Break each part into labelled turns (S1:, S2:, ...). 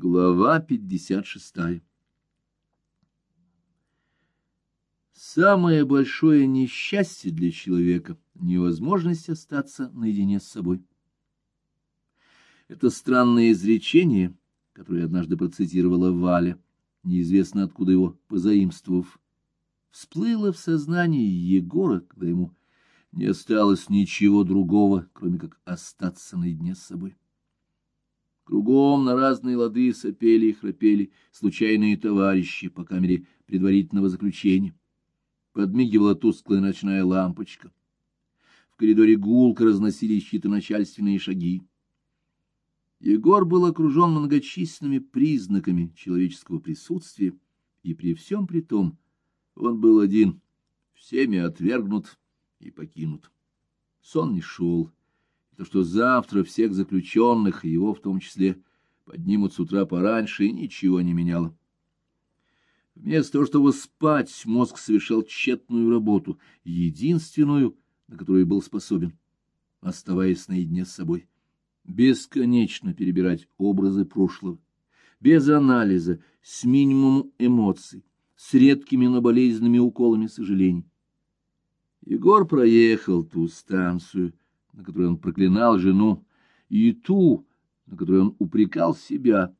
S1: Глава 56 Самое большое несчастье для человека — невозможность остаться наедине с собой. Это странное изречение, которое однажды процитировала Валя, неизвестно откуда его позаимствовав, всплыло в сознании Егора, когда ему не осталось ничего другого, кроме как остаться наедине с собой. Кругом на разные лады сопели и храпели случайные товарищи по камере предварительного заключения. Подмигивала тусклая ночная лампочка. В коридоре гулко разносились чьи-то начальственные шаги. Егор был окружен многочисленными признаками человеческого присутствия, и при всем при том он был один, всеми отвергнут и покинут. Сон не шел то, что завтра всех заключенных, его в том числе, поднимут с утра пораньше, и ничего не меняло. Вместо того, чтобы спать, мозг совершал тщетную работу, единственную, на которую был способен, оставаясь наедине с собой. Бесконечно перебирать образы прошлого, без анализа, с минимумом эмоций, с редкими, но болезненными уколами сожалений. Егор проехал ту станцию, на которой он проклинал жену, и ту, на которой он упрекал себя.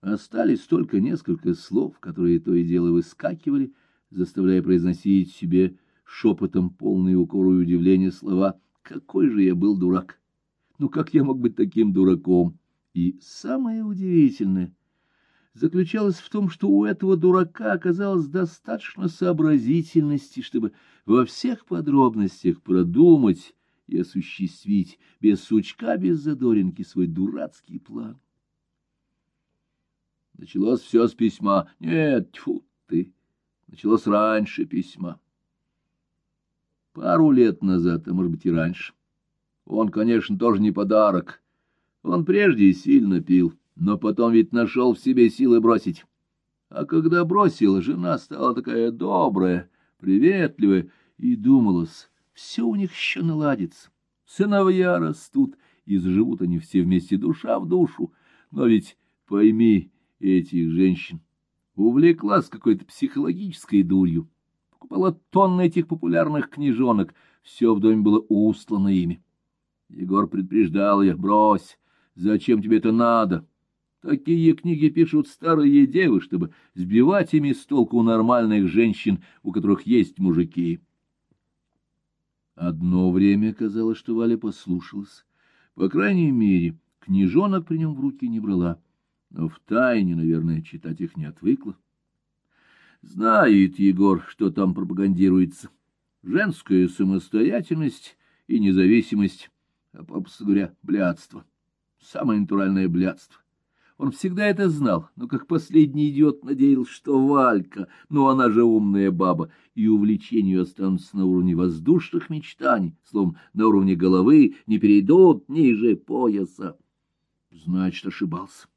S1: Остались только несколько слов, которые то и дело выскакивали, заставляя произносить себе шепотом полные укору и удивления слова «Какой же я был дурак! Ну как я мог быть таким дураком?» И самое удивительное заключалось в том, что у этого дурака оказалось достаточно сообразительности, чтобы во всех подробностях продумать и осуществить без сучка, без задоринки свой дурацкий план. Началось все с письма. Нет, тьфу ты, началось раньше письма. Пару лет назад, а может быть и раньше. Он, конечно, тоже не подарок. Он прежде сильно пил, но потом ведь нашел в себе силы бросить. А когда бросил, жена стала такая добрая, приветливая, и думалось, все у них еще наладится. Сыновья растут, и заживут они все вместе душа в душу. Но ведь пойми этих женщин, увлеклась какой-то психологической дурью, покупала тонны этих популярных книжонок, все в доме было устлано ими. Егор предупреждал ее, брось, зачем тебе это надо? Такие книги пишут старые девы, чтобы сбивать ими с толку нормальных женщин, у которых есть мужики. Одно время казалось, что Валя послушалась. По крайней мере, книжонок при нем в руки не брала, но в тайне, наверное, читать их не отвыкла. Знает Егор, что там пропагандируется. Женская самостоятельность и независимость, а, попросту говоря, блядство. Самое натуральное блядство. Он всегда это знал, но как последний идиот надеялся, что Валька, ну она же умная баба, и увлечения ее останутся на уровне воздушных мечтаний, словом, на уровне головы, не перейдут ниже пояса. Значит, ошибался.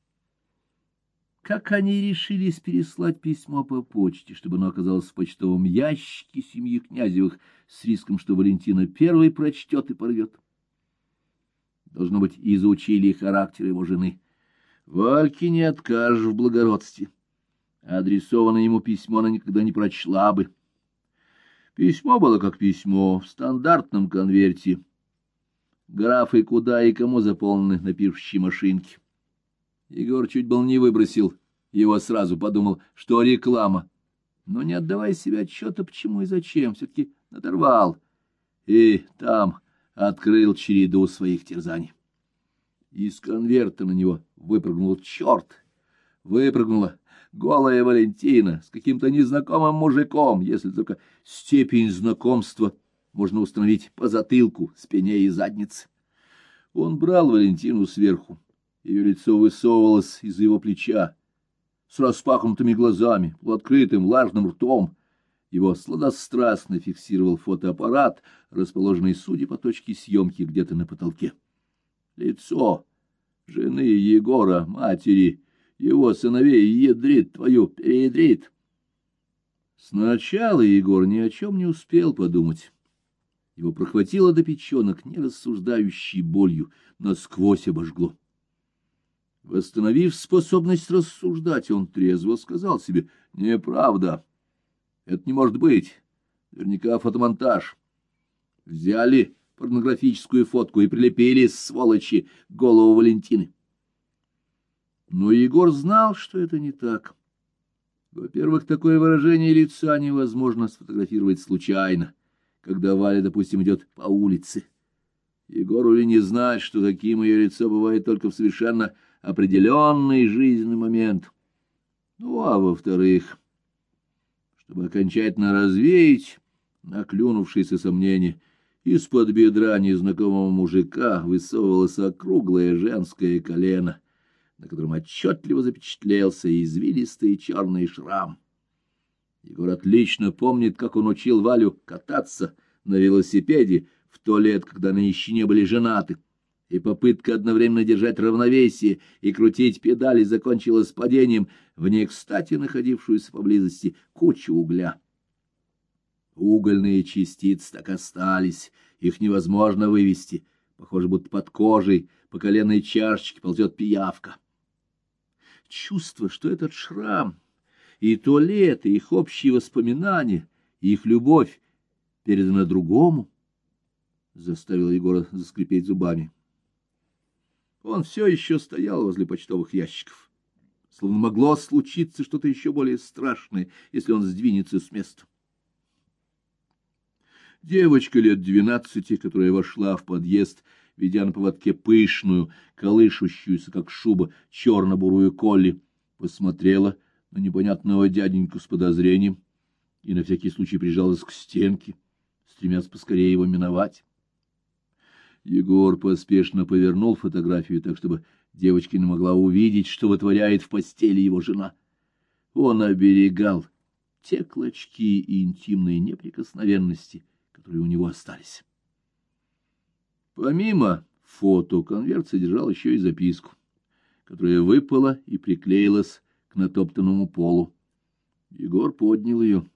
S1: Как они решились переслать письмо по почте, чтобы оно оказалось в почтовом ящике семьи Князевых с риском, что Валентина первый прочтет и порвет? Должно быть, изучили характер его жены — Вальке не откажешь в благородстве. Адресованное ему письмо она никогда не прочла бы. Письмо было как письмо, в стандартном конверте. Графы куда и кому заполнены на пишущей машинке. Егор чуть был не выбросил его сразу, подумал, что реклама. Но не отдавая себе отчета, почему и зачем, все-таки надорвал. И там открыл череду своих терзаний. Из конверта на него выпрыгнул черт. Выпрыгнула голая Валентина с каким-то незнакомым мужиком, если только степень знакомства можно установить по затылку, спине и заднице. Он брал Валентину сверху. Ее лицо высовывалось из его плеча, с распахнутыми глазами, открытым влажным ртом. Его сладострастно фиксировал фотоаппарат, расположенный, судя по точке съемки, где-то на потолке лицо жены Егора, матери, его сыновей, ядрит твою, переядрит. Сначала Егор ни о чем не успел подумать. Его прохватило до печенок нерассуждающей болью, насквозь обожгло. Восстановив способность рассуждать, он трезво сказал себе «Неправда, это не может быть, наверняка фотомонтаж». Взяли порнографическую фотку и прилепили, сволочи, голову Валентины. Но Егор знал, что это не так. Во-первых, такое выражение лица невозможно сфотографировать случайно, когда Валя, допустим, идет по улице. Егору ли не знать, что таким ее лицо бывает только в совершенно определенный жизненный момент. Ну, а во-вторых, чтобы окончательно развеять наклюнувшиеся сомнения, из-под бедра незнакомого мужика высовывалось округлое женское колено, на котором отчетливо запечатлелся извилистый черный шрам. Егор отлично помнит, как он учил Валю кататься на велосипеде в то лет, когда они еще не были женаты, и попытка одновременно держать равновесие и крутить педали закончилась падением в не кстати находившуюся поблизости кучу угля. Угольные частицы так остались, их невозможно вывести. Похоже, будто под кожей по коленной чашечке ползет пиявка. Чувство, что этот шрам и туалет, и их общие воспоминания, их любовь передана другому, заставило Егора заскрипеть зубами. Он все еще стоял возле почтовых ящиков, словно могло случиться что-то еще более страшное, если он сдвинется с места. Девочка лет двенадцати, которая вошла в подъезд, ведя на поводке пышную, колышущуюся, как шуба, черно-бурую колли, посмотрела на непонятного дяденьку с подозрением и на всякий случай прижалась к стенке, стремясь поскорее его миновать. Егор поспешно повернул фотографию так, чтобы девочка не могла увидеть, что вытворяет в постели его жена. Он оберегал те клочки и интимные неприкосновенности, которые у него остались. Помимо фото, конверт содержал еще и записку, которая выпала и приклеилась к натоптанному полу. Егор поднял ее,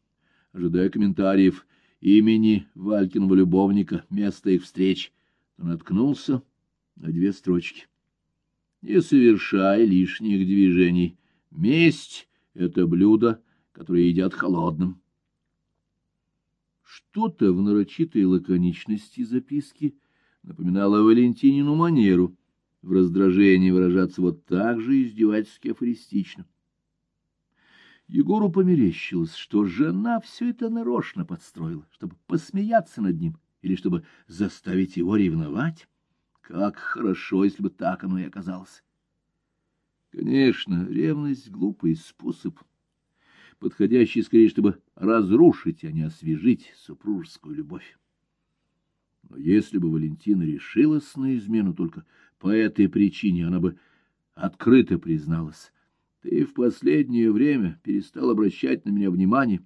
S1: ожидая комментариев имени Валькиного любовника, места их встреч, но наткнулся на две строчки. «Не совершай лишних движений. Месть — это блюдо, которое едят холодным». Что-то в нарочитой лаконичности записки напоминало Валентинину манеру в раздражении выражаться вот так же издевательски афористично. Егору померещилось, что жена все это нарочно подстроила, чтобы посмеяться над ним или чтобы заставить его ревновать. Как хорошо, если бы так оно и оказалось. Конечно, ревность — глупый способ — подходящий скорее, чтобы разрушить, а не освежить супружескую любовь. Но если бы Валентина решилась на измену только по этой причине, она бы открыто призналась. Ты в последнее время перестал обращать на меня внимание,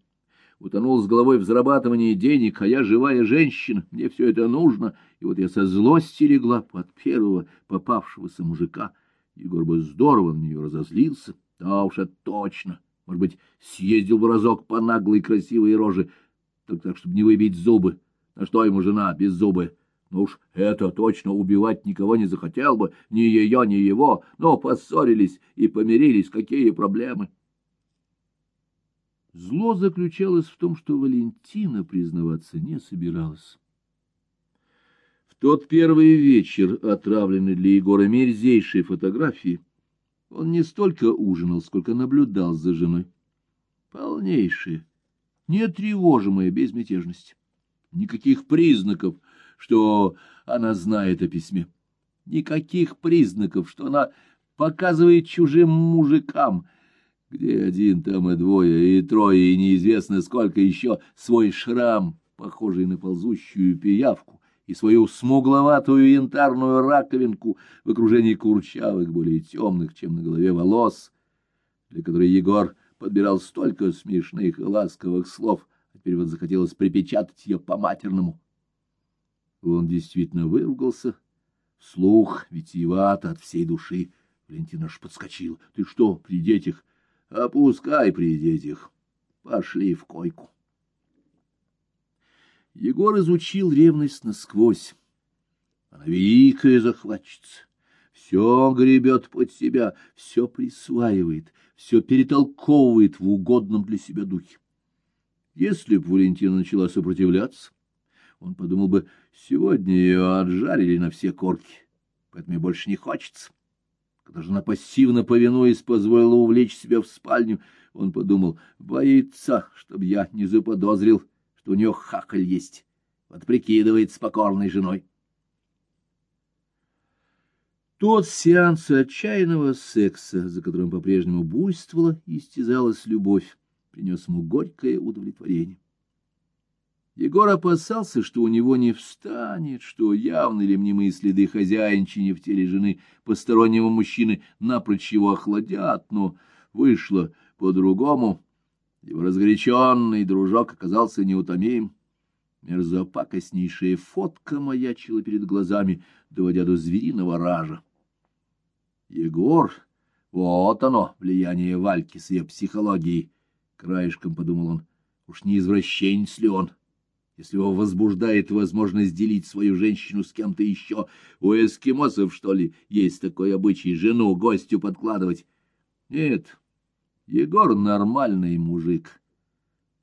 S1: утонул с головой в зарабатывании денег, а я живая женщина, мне все это нужно, и вот я со злости легла под первого попавшегося мужика. Егор бы здорово на нее разозлился, да уж это точно. Может быть, съездил бы разок по наглой красивой роже, так, так чтобы не выбить зубы. На что ему жена без зубы? Ну уж это точно убивать никого не захотел бы, ни ее, ни его, но поссорились и помирились, какие проблемы. Зло заключалось в том, что Валентина признаваться не собиралась. В тот первый вечер, отравленный для Егора мерзейшей фотографией, он не столько ужинал, сколько наблюдал за женой. Полнейшая, нетревожимая безмятежность. Никаких признаков, что она знает о письме. Никаких признаков, что она показывает чужим мужикам, где один, там и двое, и трое, и неизвестно сколько еще, свой шрам, похожий на ползущую пиявку, и свою смугловатую янтарную раковинку в окружении курчавых, более темных, чем на голове волос, для которой Егор подбирал столько смешных и ласковых слов, а теперь вот захотелось припечатать ее по-матерному. Он действительно выругался, вслух, витиевато, от всей души. Валентина аж подскочила. — Ты что, при детях? — Опускай при детях. Пошли в койку. Егор изучил ревность насквозь. Она великая захватчица. все гребет под себя, все присваивает, все перетолковывает в угодном для себя духе. Если б Валентина начала сопротивляться, он подумал бы, сегодня ее отжарили на все корки, поэтому мне больше не хочется. Когда же она пассивно повинуясь позволила увлечь себя в спальню, он подумал, боится, чтобы я не заподозрил, у нее хакаль есть. Вот прикидывает с покорной женой. Тот сеанс отчаянного секса, за которым по-прежнему буйствовала и истязалась любовь, принес ему горькое удовлетворение. Егор опасался, что у него не встанет, что явны ли мнимые следы хозяинчине в теле жены постороннего мужчины напрочь его охладят, но вышло по-другому. Его разгоряченный дружок оказался неутомим. Мерзопакостнейшая фотка маячила перед глазами, доводя до звериного ража. Егор, вот оно, влияние Вальки с ее психологией, краешком подумал он, уж не извращенец ли он? если его возбуждает возможность делить свою женщину с кем-то еще. У эскимосов, что ли, есть такой обычай жену гостю подкладывать? Нет, Егор нормальный мужик.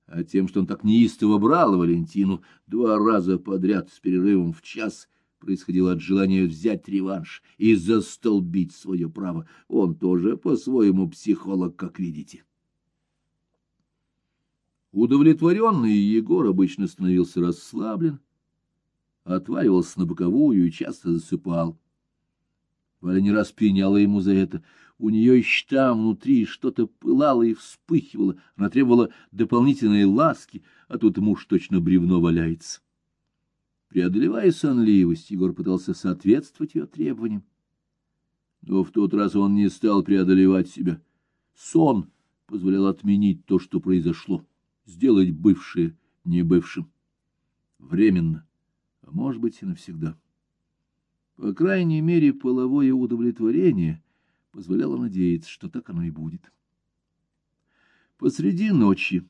S1: А тем, что он так неистово брал Валентину два раза подряд с перерывом в час, происходило от желания взять реванш и застолбить свое право. Он тоже по-своему психолог, как видите. Удовлетворенный Егор обычно становился расслаблен, отваливался на боковую и часто засыпал. Валя не раз пеняла ему за это. У нее еще там внутри что-то пылало и вспыхивало, она требовала дополнительной ласки, а тут муж точно бревно валяется. Преодолевая сонливость, Егор пытался соответствовать ее требованиям. Но в тот раз он не стал преодолевать себя. Сон позволял отменить то, что произошло сделать бывшее не бывшим. Временно, а может быть и навсегда. По крайней мере, половое удовлетворение позволяло надеяться, что так оно и будет. Посреди ночи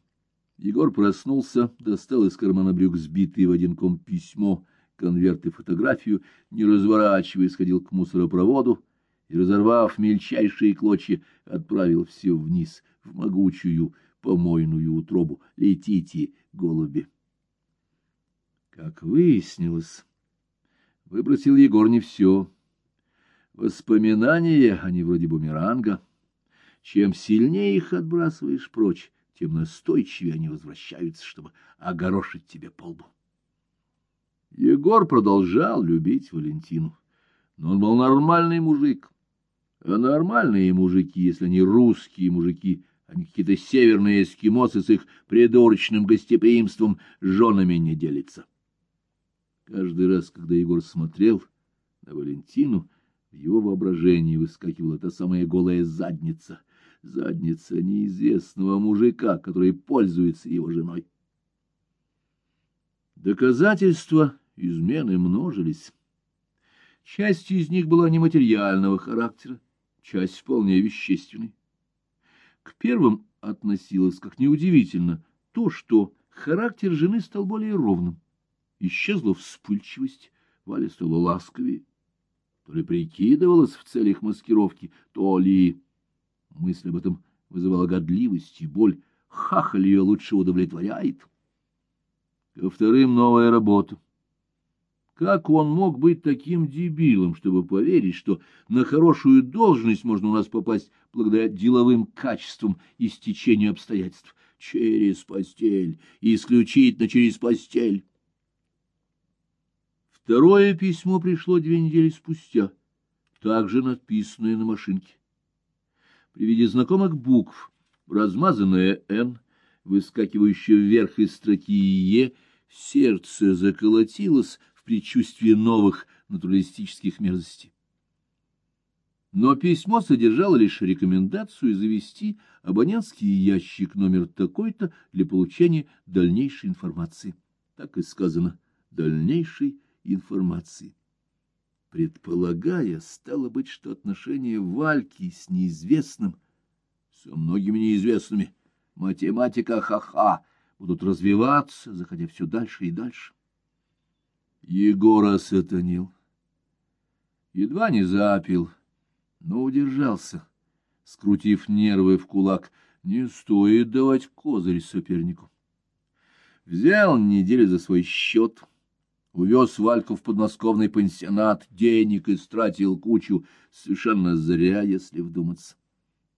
S1: Егор проснулся, достал из кармана брюк сбитый в один ком письмо, конверт и фотографию, не разворачивая, сходил к мусоропроводу и, разорвав мельчайшие клочья, отправил все вниз, в могучую, помойную утробу. Летите, голуби. Как выяснилось, выбросил Егор не все. Воспоминания, они вроде бумеранга. Чем сильнее их отбрасываешь прочь, тем настойчивее они возвращаются, чтобы огорошить тебе полбу. Егор продолжал любить Валентину, но он был нормальный мужик. А нормальные мужики, если они русские мужики, они какие-то северные эскимосы с их придурочным гостеприимством женами не делятся. Каждый раз, когда Егор смотрел на Валентину, его воображении выскакивала та самая голая задница, задница неизвестного мужика, который пользуется его женой. Доказательства измены множились. Часть из них была нематериального характера, часть вполне вещественной. К первым относилось, как неудивительно, то, что характер жены стал более ровным. Исчезла вспыльчивость, Валя стала ласковее. То ли прикидывалась в целях маскировки, то ли... Мысль об этом вызывала годливость и боль. Хахаль ее лучше удовлетворяет. Ко вторым новая работа. Как он мог быть таким дебилом, чтобы поверить, что на хорошую должность можно у нас попасть благодаря деловым качествам и стечению обстоятельств? Через постель, исключительно через постель. Второе письмо пришло две недели спустя, также надписанное на машинке. При виде знакомых букв, размазанное «Н», выскакивающее вверх из строки «Е», сердце заколотилось, предчувствие новых натуралистических мерзостей. Но письмо содержало лишь рекомендацию завести абонентский ящик номер такой-то для получения дальнейшей информации. Так и сказано «дальнейшей информации». Предполагая, стало быть, что отношения Вальки с неизвестным, со многими неизвестными, математика ха-ха, будут развиваться, заходя все дальше и дальше. Егора сатанил. Едва не запил, но удержался, скрутив нервы в кулак. Не стоит давать козырь сопернику. Взял неделю за свой счет, увез Вальку в подмосковный пансионат, денег истратил кучу, совершенно зря, если вдуматься.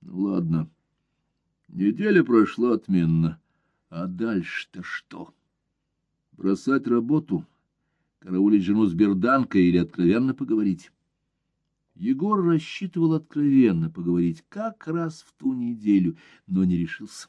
S1: Ну, ладно, неделя прошла отменно, а дальше-то что? Бросать работу, караулить жену с берданкой или откровенно поговорить? Егор рассчитывал откровенно поговорить как раз в ту неделю, но не решился.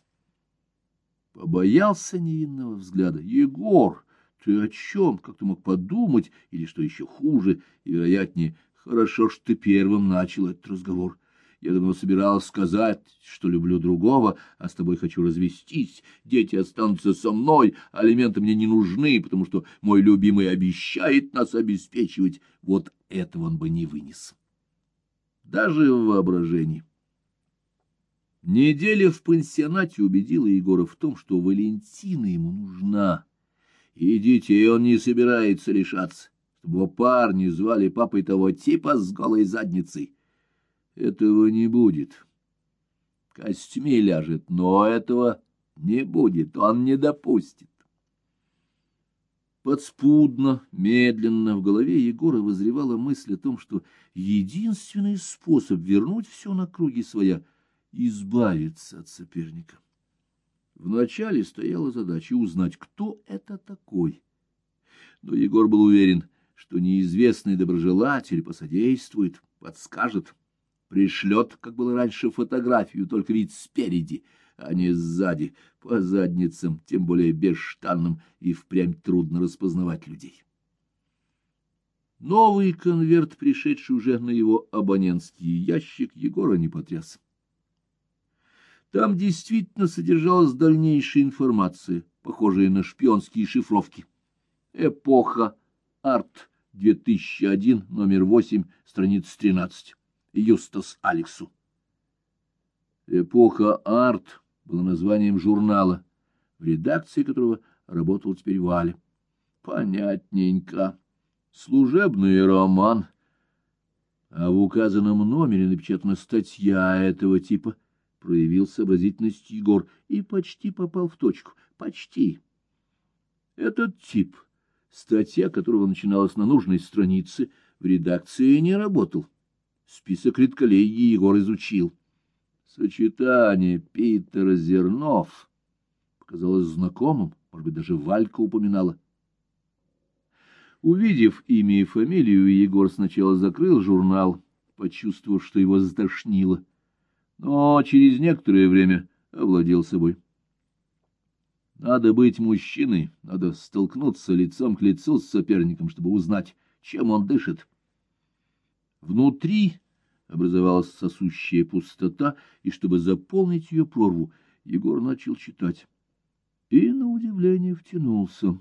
S1: Побоялся невинного взгляда. «Егор, ты о чем? Как ты мог подумать? Или, что еще хуже и вероятнее, хорошо, что ты первым начал этот разговор. Я давно собирался сказать, что люблю другого, а с тобой хочу развестись. Дети останутся со мной, алименты мне не нужны, потому что мой любимый обещает нас обеспечивать. Вот этого он бы не вынес» даже в воображении. Неделя в пансионате убедила Егора в том, что Валентина ему нужна, и детей он не собирается лишаться, чтобы его парни звали папой того типа с голой задницей. Этого не будет. Костьми ляжет, но этого не будет, он не допустит. Подспудно, медленно в голове Егора возревала мысль о том, что единственный способ вернуть все на круги своя — избавиться от соперника. Вначале стояла задача узнать, кто это такой. Но Егор был уверен, что неизвестный доброжелатель посодействует, подскажет, пришлет, как было раньше, фотографию, только вид спереди — а не сзади, по задницам, тем более бесштанным, и впрямь трудно распознавать людей. Новый конверт, пришедший уже на его абонентский ящик, Егора не потряс. Там действительно содержалась дальнейшая информация, похожая на шпионские шифровки. Эпоха, арт, 2001, номер 8, страница 13. Юстас Алексу. Эпоха арт было названием журнала, в редакции которого работал теперь Валя. Понятненько. Служебный роман. А в указанном номере напечатана статья этого типа. Проявил сообразительность Егор и почти попал в точку. Почти. Этот тип, статья которого начиналась на нужной странице, в редакции не работал. Список редколлегии Егор изучил. Сочетание Питера Зернов показалось знакомым, может быть, даже Валька упоминала. Увидев имя и фамилию, Егор сначала закрыл журнал, почувствовав, что его затошнило, но через некоторое время овладел собой. Надо быть мужчиной, надо столкнуться лицом к лицу с соперником, чтобы узнать, чем он дышит. Внутри образовалась сосущая пустота, и чтобы заполнить ее прорву, Егор начал читать. И, на удивление, втянулся.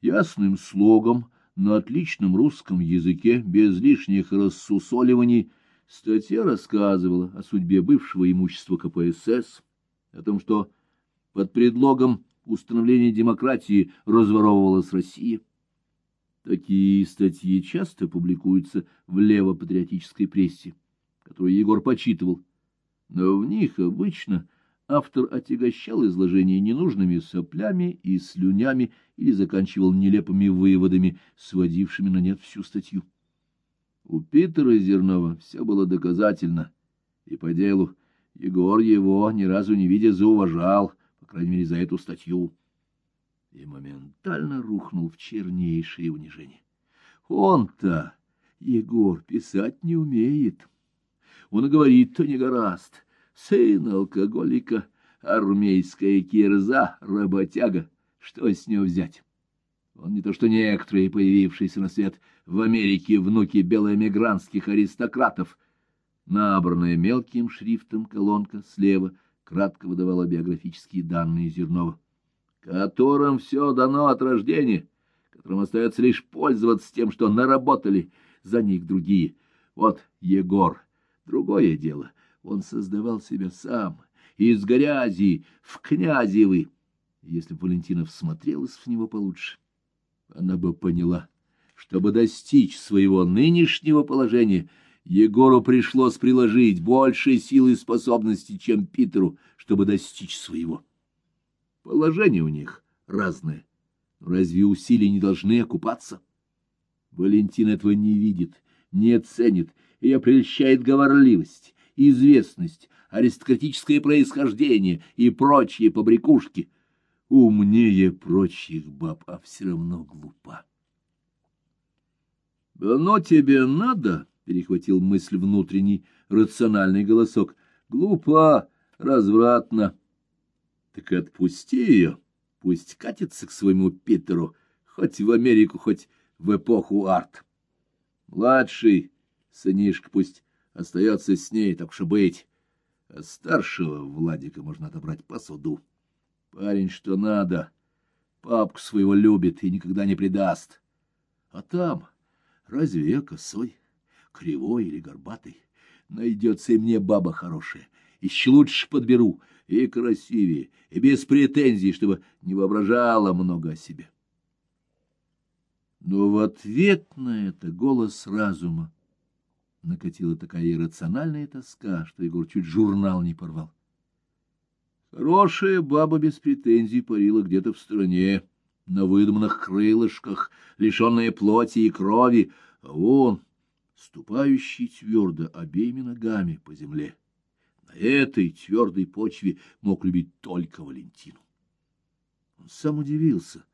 S1: Ясным слогом, на отличном русском языке, без лишних рассусоливаний, статья рассказывала о судьбе бывшего имущества КПСС, о том, что под предлогом установления демократии разворовывалась Россия. Такие статьи часто публикуются в левопатриотической прессе, которую Егор почитывал, но в них обычно автор отягощал изложение ненужными соплями и слюнями или заканчивал нелепыми выводами, сводившими на нет всю статью. У Питера Зернова все было доказательно, и по делу Егор его, ни разу не видя, зауважал, по крайней мере, за эту статью и моментально рухнул в чернейшее унижение. Он-то, Егор, писать не умеет. Он говорит-то не гораст. Сын алкоголика, армейская кирза, работяга. Что с него взять? Он не то что некоторые, появившиеся на свет в Америке внуки белоэмигрантских аристократов. Набранная мелким шрифтом колонка слева кратко выдавала биографические данные Зернова которым все дано от рождения, которым остается лишь пользоваться тем, что наработали за них другие. Вот Егор, другое дело, он создавал себя сам, из грязи в князевы. Если бы Валентина всмотрелась в него получше, она бы поняла, чтобы достичь своего нынешнего положения, Егору пришлось приложить больше сил и способностей, чем Питеру, чтобы достичь своего. Положение у них разное. Но разве усилия не должны окупаться? Валентин этого не видит, не ценит, ее прельщает говорливость, известность, аристократическое происхождение и прочие побрякушки. Умнее прочих баб, а все равно глупа. «Оно тебе надо?» — перехватил мысль внутренний, рациональный голосок. «Глупа, развратно. Так отпусти ее, пусть катится к своему Питеру, хоть в Америку, хоть в эпоху арт. Младший сынишка пусть остается с ней, так что быть. А старшего Владика можно отобрать по суду. Парень что надо, папку своего любит и никогда не предаст. А там разве я косой, кривой или горбатый? Найдется и мне баба хорошая, еще лучше подберу, и красивее, и без претензий, чтобы не воображала много о себе. Но в ответ на это голос разума накатила такая иррациональная тоска, что Егор чуть журнал не порвал. Хорошая баба без претензий парила где-то в стороне, на выдуманных крылышках, лишенная плоти и крови, а он, ступающий твердо обеими ногами по земле, на этой твердой почве мог любить только Валентину. Он сам удивился —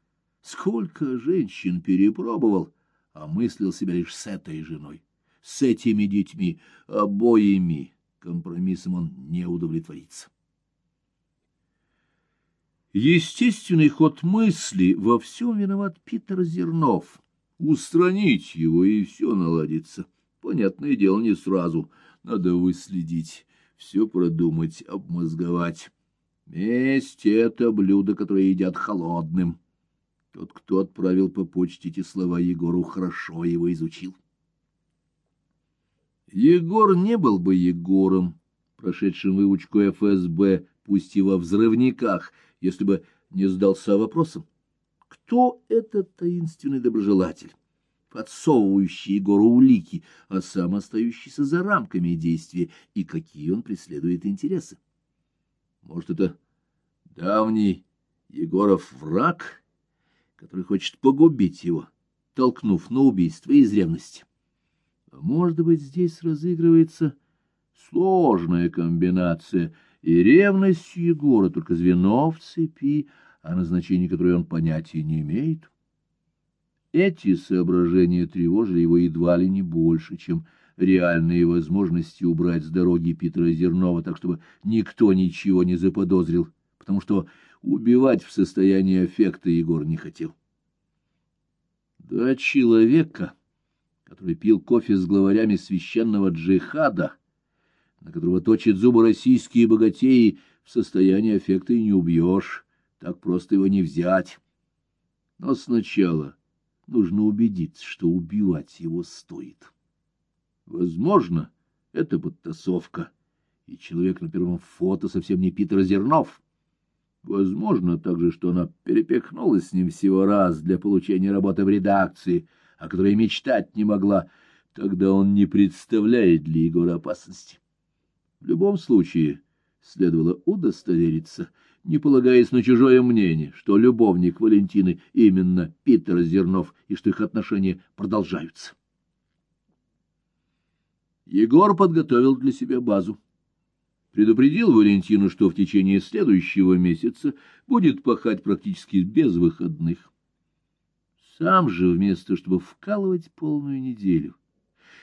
S1: Сколько женщин перепробовал, а мыслил себя лишь с этой женой, с этими детьми, обоими. Компромиссом он не удовлетворится. Естественный ход мысли во всем виноват Питер Зернов. Устранить его, и все наладится. Понятное дело, не сразу. Надо выследить, все продумать, обмозговать. Месть — это блюдо, которое едят холодным. Тот, кто отправил по почте эти слова Егору, хорошо его изучил. Егор не был бы Егором, прошедшим выучку ФСБ, пусть и во взрывниках, если бы не задался вопросом, кто этот таинственный доброжелатель, подсовывающий Егору улики, а сам остающийся за рамками действия, и какие он преследует интересы. Может, это давний Егоров враг, который хочет погубить его, толкнув на убийство из ревности. А может быть, здесь разыгрывается сложная комбинация, и ревность Егора только звено в цепи, о назначении которой он понятия не имеет. Эти соображения тревожили его едва ли не больше, чем реальные возможности убрать с дороги Питера Зернова, так чтобы никто ничего не заподозрил, потому что убивать в состоянии аффекта Егор не хотел. Два человека, который пил кофе с главарями священного джихада, на которого точат зубы российские богатеи, в состоянии аффекта и не убьешь, так просто его не взять. Но сначала нужно убедиться, что убивать его стоит. Возможно, это подтасовка, и человек на первом фото совсем не Питер Зернов. Возможно также, что она перепихнулась с ним всего раз для получения работы в редакции, о которой мечтать не могла. Тогда он не представляет для Егора опасности. В любом случае, следовало удостовериться, не полагаясь на чужое мнение, что любовник Валентины именно Питер Зернов и что их отношения продолжаются. Егор подготовил для себя базу предупредил Валентину, что в течение следующего месяца будет пахать практически без выходных. Сам же, вместо чтобы вкалывать полную неделю,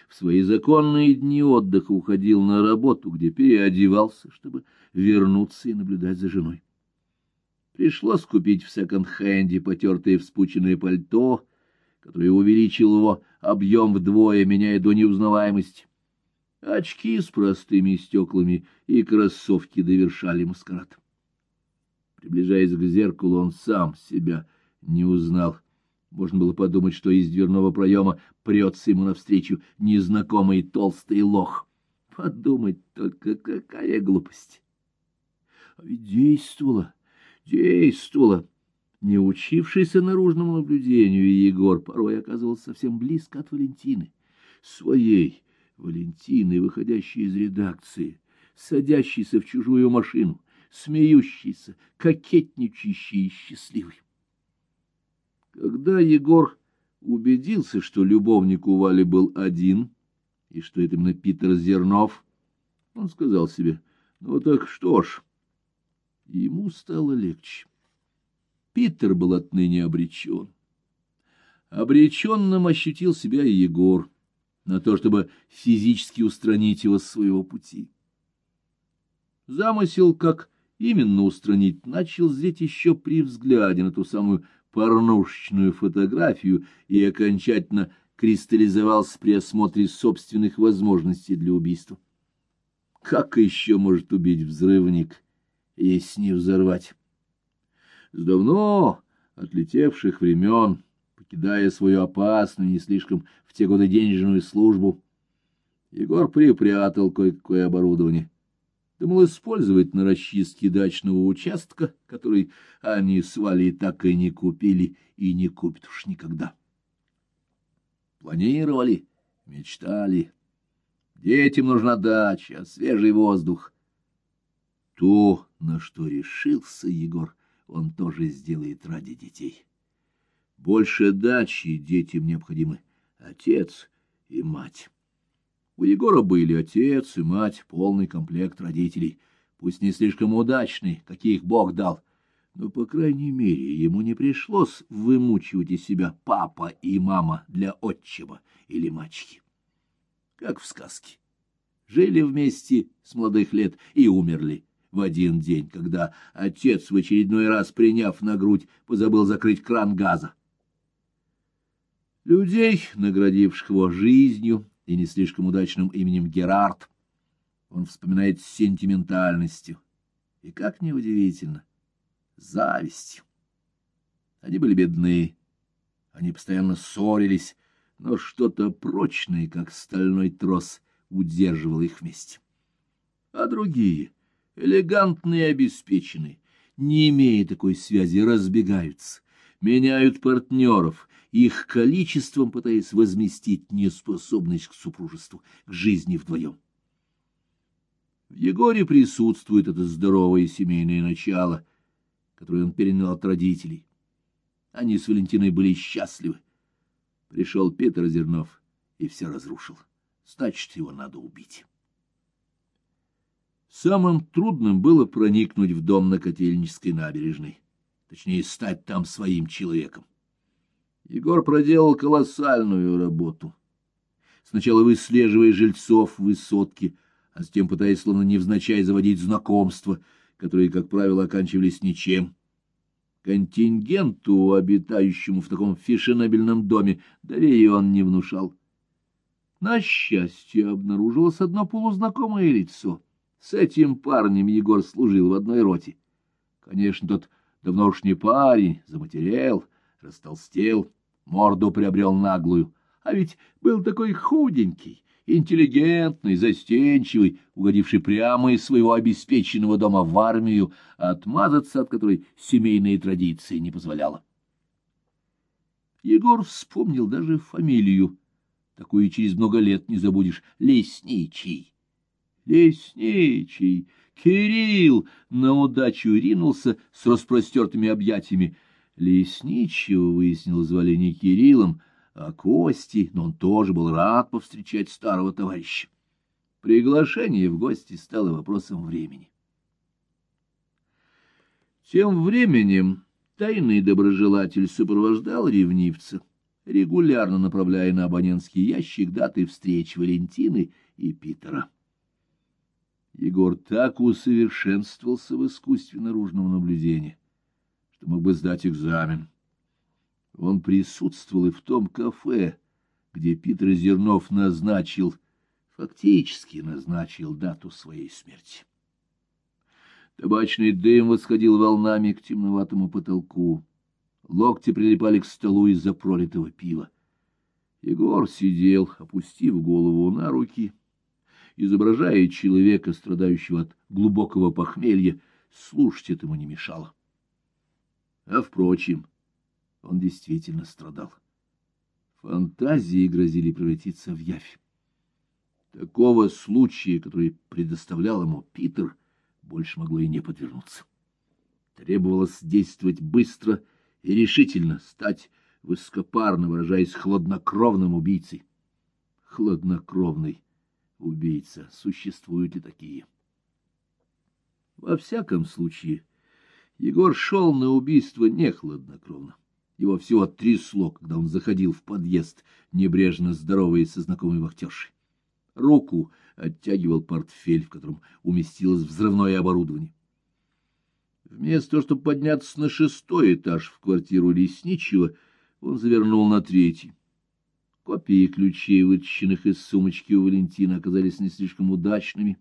S1: в свои законные дни отдыха уходил на работу, где переодевался, чтобы вернуться и наблюдать за женой. Пришлось купить в секонд-хенде потертое вспученное пальто, которое увеличило его объем вдвое, меняя до неузнаваемости. Очки с простыми стеклами и кроссовки довершали маскарад. Приближаясь к зеркалу, он сам себя не узнал. Можно было подумать, что из дверного проема прется ему навстречу незнакомый толстый лох. Подумать только, какая глупость! А ведь действовала, действовала. Не учившийся наружному наблюдению, Егор порой оказывался совсем близко от Валентины, своей, Валентиной, выходящей из редакции, садящейся в чужую машину, смеющийся, кокетничающий и счастливый. Когда Егор убедился, что любовник у Вали был один, и что это именно Питер Зернов, он сказал себе, ну так что ж, ему стало легче. Питер был отныне обречен. Обреченным ощутил себя и Егор на то, чтобы физически устранить его с своего пути. Замысел, как именно устранить, начал зреть еще при взгляде на ту самую порнушечную фотографию и окончательно кристаллизовался при осмотре собственных возможностей для убийства. Как еще может убить взрывник, если не взорвать? С давно отлетевших времен, покидая свою опасную, не слишком в те годы денежную службу, Егор припрятал кое-какое оборудование. Думал использовать на расчистке дачного участка, который они с Валей так и не купили и не купят уж никогда. Планировали, мечтали. Детям нужна дача, свежий воздух. То, на что решился Егор, он тоже сделает ради детей. Больше дачи детям необходимы отец и мать. У Егора были отец и мать, полный комплект родителей, пусть не слишком удачный, каких Бог дал, но, по крайней мере, ему не пришлось вымучивать из себя папа и мама для отчима или мачехи. Как в сказке. Жили вместе с молодых лет и умерли в один день, когда отец, в очередной раз приняв на грудь, позабыл закрыть кран газа. Людей, наградивших его жизнью и не слишком удачным именем Герард, он вспоминает с сентиментальностью. И, как неудивительно, завистью. Они были бедны, они постоянно ссорились, но что-то прочное, как стальной трос, удерживало их вместе. А другие, элегантные и обеспеченные, не имея такой связи, разбегаются, меняют партнеров, их количеством пытаясь возместить неспособность к супружеству, к жизни вдвоем. В Егоре присутствует это здоровое семейное начало, которое он перенял от родителей. Они с Валентиной были счастливы. Пришел Петр Зернов и все разрушил. Значит, его надо убить. Самым трудным было проникнуть в дом на Котельнической набережной, точнее, стать там своим человеком. Егор проделал колоссальную работу. Сначала выслеживая жильцов высотки, а затем пытаясь словно невзначай заводить знакомства, которые, как правило, оканчивались ничем. Контингенту, обитающему в таком фешенебельном доме, доверия он не внушал. На счастье обнаружилось одно полузнакомое лицо. С этим парнем Егор служил в одной роте. Конечно, тот давно уж не парень, заматерел, растолстел, морду приобрел наглую, а ведь был такой худенький, интеллигентный, застенчивый, угодивший прямо из своего обеспеченного дома в армию, отмазаться от которой семейные традиции не позволяла. Егор вспомнил даже фамилию, такую через много лет не забудешь, Лесничий. Лесничий! Кирилл на удачу ринулся с распростертыми объятиями. Лесничего, выяснил, звали не Кириллом, а Кости, но он тоже был рад повстречать старого товарища. Приглашение в гости стало вопросом времени. Тем временем тайный доброжелатель сопровождал ревнивца, регулярно направляя на абонентский ящик даты встреч Валентины и Питера. Егор так усовершенствовался в искусстве наружного наблюдения, что мог бы сдать экзамен. Он присутствовал и в том кафе, где Питер Зернов назначил, фактически назначил дату своей смерти. Табачный дым восходил волнами к темноватому потолку. Локти прилипали к столу из-за пролитого пива. Егор сидел, опустив голову на руки, изображая человека, страдающего от глубокого похмелья, слушать этому не мешало. А, впрочем, он действительно страдал. Фантазии грозили превратиться в явь. Такого случая, который предоставлял ему Питер, больше могло и не подвернуться. Требовалось действовать быстро и решительно, стать высокопарно, выражаясь хладнокровным убийцей. Хладнокровный убийца. Существуют ли такие? Во всяком случае, Егор шел на убийство не хладнокровно. Его всего трясло, когда он заходил в подъезд, небрежно здоровый со знакомой вахтершей. Руку оттягивал портфель, в котором уместилось взрывное оборудование. Вместо того, чтобы подняться на шестой этаж в квартиру лесничего, он завернул на третий. Копии ключей, вытащенных из сумочки у Валентина, оказались не слишком удачными,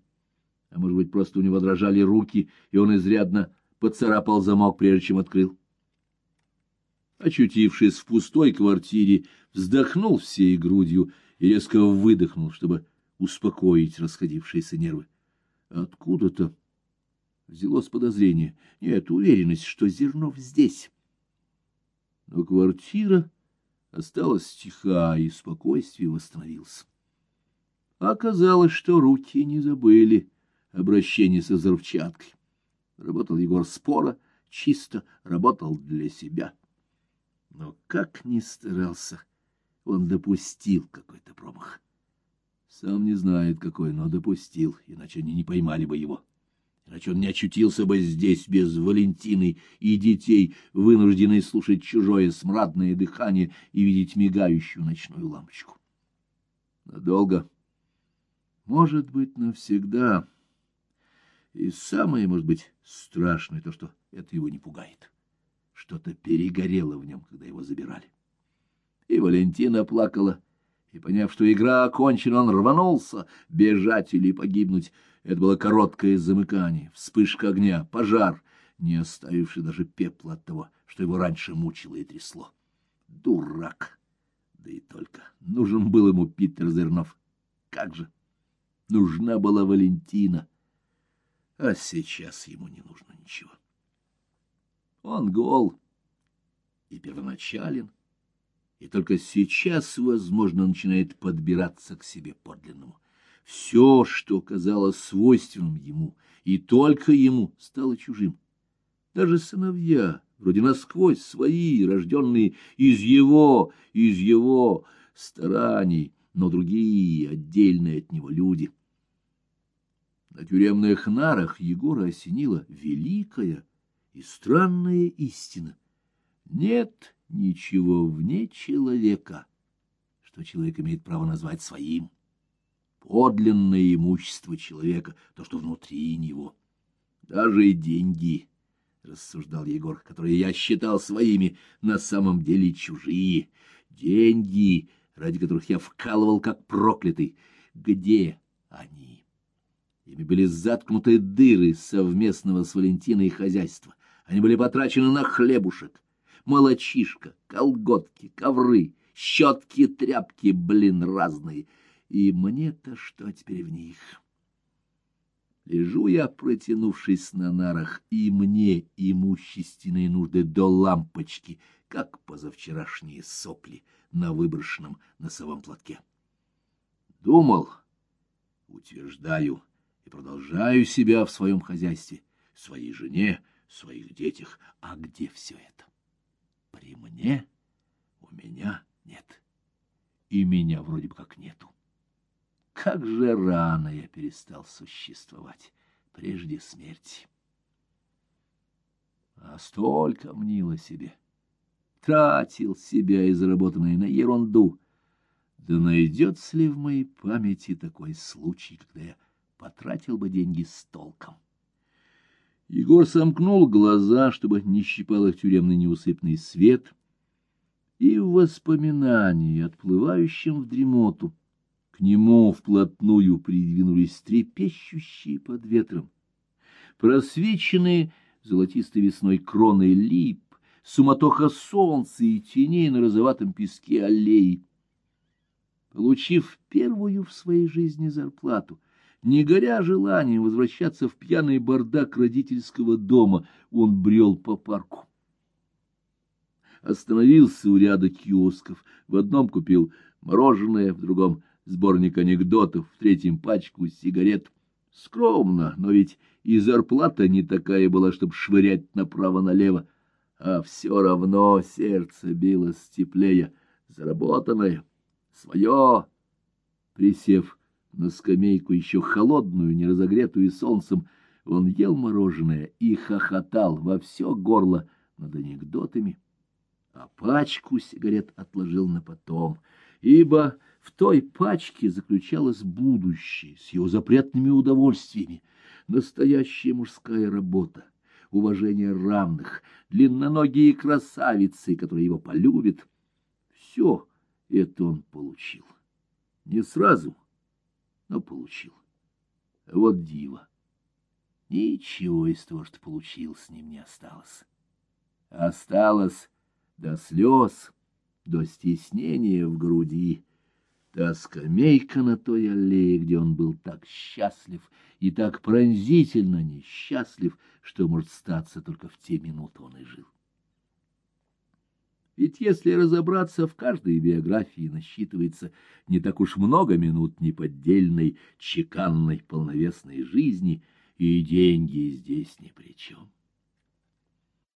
S1: а может быть, просто у него дрожали руки, и он изрядно поцарапал замок, прежде чем открыл. Очутившись в пустой квартире, вздохнул всей грудью и резко выдохнул, чтобы успокоить расходившиеся нервы. Откуда-то взялось подозрение, нет, уверенность, что Зернов здесь. Но квартира осталась тиха, и спокойствие восстановилось. Оказалось, что руки не забыли обращение со взрывчаткой. Работал Егор споро, чисто, работал для себя. Но как ни старался, он допустил какой-то промах. Сам не знает, какой, но допустил, иначе они не поймали бы его. Иначе он не очутился бы здесь без Валентины и детей, вынужденный слушать чужое смрадное дыхание и видеть мигающую ночную лампочку. Надолго? Может быть, навсегда. И самое, может быть, страшное то, что это его не пугает. Что-то перегорело в нем, когда его забирали. И Валентина плакала, и, поняв, что игра окончена, он рванулся бежать или погибнуть. Это было короткое замыкание, вспышка огня, пожар, не оставивший даже пепла от того, что его раньше мучило и трясло. Дурак! Да и только. Нужен был ему Питер Зернов. Как же! Нужна была Валентина. А сейчас ему не нужно ничего. Он гол и первоначален и только сейчас, возможно, начинает подбираться к себе подлинному. Все, что казалось свойственным ему, и только ему, стало чужим. Даже сыновья, вроде насквозь свои, рожденные из его, из его стараний, но другие, отдельные от него люди. На тюремных нарах Егора осенила великая и странная истина. Нет ничего вне человека, что человек имеет право назвать своим. Подлинное имущество человека, то, что внутри него. Даже деньги, — рассуждал Егор, — которые я считал своими, на самом деле чужие. Деньги, ради которых я вкалывал как проклятый. Где они? Ими были заткнуты дыры совместного с Валентиной хозяйства. Они были потрачены на хлебушек, молочишка, колготки, ковры, щетки, тряпки, блин, разные. И мне-то что теперь в них? Лежу я, протянувшись на нарах, и мне имущественные нужды до лампочки, как позавчерашние сопли на выброшенном носовом платке. Думал, утверждаю и продолжаю себя в своем хозяйстве, своей жене, своих детях. А где все это? При мне у меня нет. И меня вроде бы как нету. Как же рано я перестал существовать, прежде смерти. А столько мнило себе. Тратил себя и на ерунду. Да найдется ли в моей памяти такой случай, когда я потратил бы деньги с толком? Егор сомкнул глаза, чтобы не щипал их тюремный неусыпный свет, и в воспоминании, отплывающем в дремоту, к нему вплотную придвинулись трепещущие под ветром, просвеченные золотистой весной кроной лип, суматоха солнца и теней на розоватом песке аллеи. Получив первую в своей жизни зарплату, не горя желанием возвращаться в пьяный бардак родительского дома, он брел по парку. Остановился у ряда киосков. В одном купил мороженое, в другом сборник анекдотов, в третьем пачку сигарет. Скромно, но ведь и зарплата не такая была, чтобы швырять направо-налево, а все равно сердце билось теплее, заработанное, свое. Присев на скамейку, еще холодную, не разогретую солнцем, он ел мороженое и хохотал во все горло над анекдотами, а пачку сигарет отложил на потом, ибо в той пачке заключалось будущее с его запретными удовольствиями, настоящая мужская работа, уважение равных, длинноногие красавицы, которые его полюбят. Все это он получил. Не сразу, но получил. Вот диво. Ничего из того, что получил, с ним не осталось. Осталось до слез, до стеснения в груди, Та скамейка на той аллее, где он был так счастлив и так пронзительно несчастлив, что, может, статься только в те минуты он и жил. Ведь если разобраться, в каждой биографии насчитывается не так уж много минут неподдельной, чеканной, полновесной жизни, и деньги здесь ни при чем.